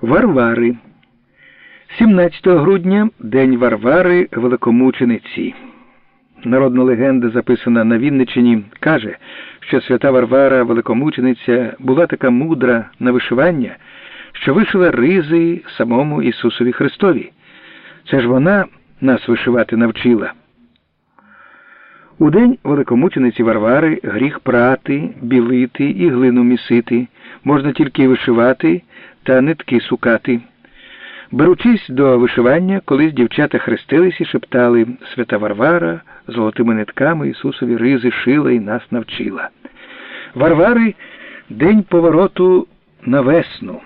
Варвари. 17 грудня День Варвари Великомучениці. Народна легенда, записана на Вінничині, каже, що свята Варвара Великомучениця була така мудра на вишивання, що вишила ризи самому Ісусові Христові. Це ж вона нас вишивати навчила. У день великомучениці Варвари гріх прати, білити і глину місити, можна тільки вишивати та нитки сукати. Беручись до вишивання, колись дівчата хрестились і шептали Свята Варвара золотими нитками Ісусові ризи шила і нас навчила. Варвари день повороту на весну.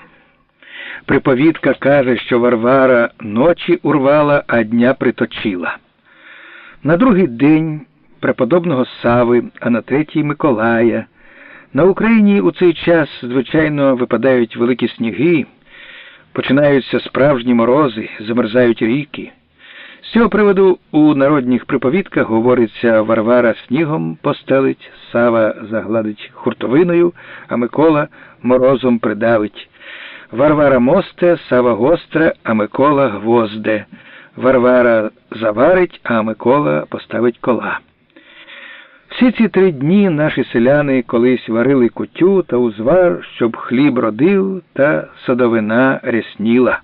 Приповідка каже, що Варвара ночі урвала, а дня приточила. На другий день преподобного Сави, а на третій Миколая. На Україні у цей час, звичайно, випадають великі сніги, починаються справжні морози, замерзають ріки. З цього приводу у народних приповідках говориться Варвара снігом постелить, Сава загладить хуртовиною, а Микола морозом придавить. Варвара мосте, Сава гостре, а Микола гвозде. Варвара заварить, а Микола поставить кола. Всі ці три дні наші селяни колись варили кутю та узвар, щоб хліб родив та садовина рясніла.